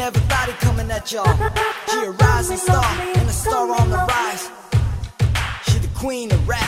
and everybody coming at y'all. She a rising star and a star on the rise. She the queen of rap.